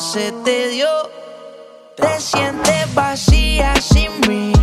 se te dio. Te sientes vacía sin mí.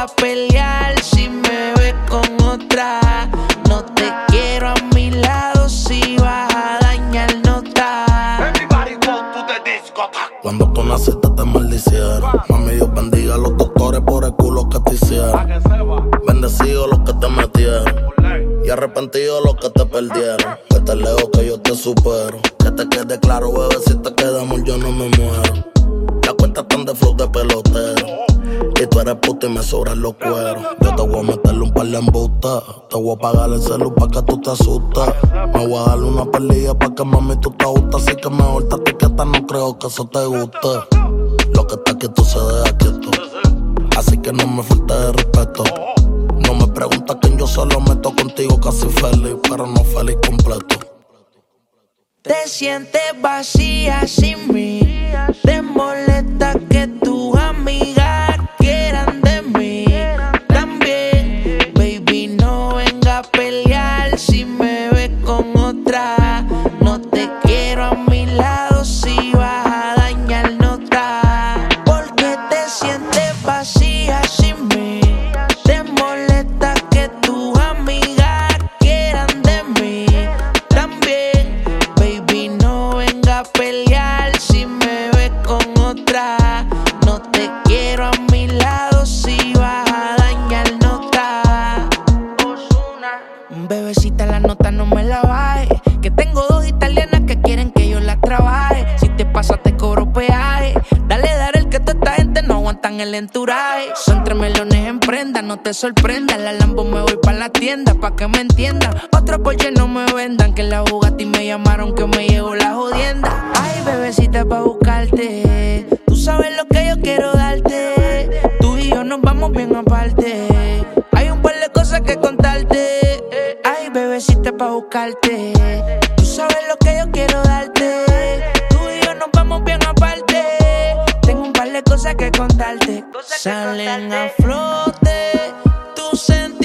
A pelear si me ves con otra. No te quiero a mi lado si vas a dañar nota. Cuando tú naciste te maldicieron. Mami, Dios bendiga a los doctores por el culo que te hicieron. Bendecido los que te metieron. Y arrepentido los que te perdieron. Que te leo que yo te supero. Que te quede claro, bebé, si te quedamos yo no me muero. La cuenta están de flow de pelotero. Y tú eres puta y me sobran los cueros. Yo te voy a meterle un par de embustas. Te voy a pagar el celu pa' que tú te asustes. Me voy a darle una pelilla pa' que mami tú te gustas. Así que mejor te quieta, no creo que eso te guste. Lo que está quieto se deja quieto. Así que no me falte de respeto. No me preguntas quién yo solo meto contigo casi feliz, pero no feliz completo. Te sientes vacía sin mí. Bebecita, la nota no me la baje. Que tengo dos italianas que quieren que yo las trabaje. Si te pasa, te cobro peaje. Dale, dale, el que toda esta gente no aguantan el enturaje. Son tres melones en prenda, no te sorprenda. La Lambo me voy pa' la tienda, pa' que me entiendan. Otro Porsche no me vendan, que la Bugatti me llamaron que me llegó la jodienda. Ay, bebecita, pa' buscarte. Tú sabes lo que yo quiero darte. Tú y yo nos vamos bien aparte. Hay un par de cosas que contarte pa' buscarte. Tú sabes lo que yo quiero darte. Tú y yo nos vamos bien aparte. Tengo un par de cosas que contarte. Salen a flote tus sentidos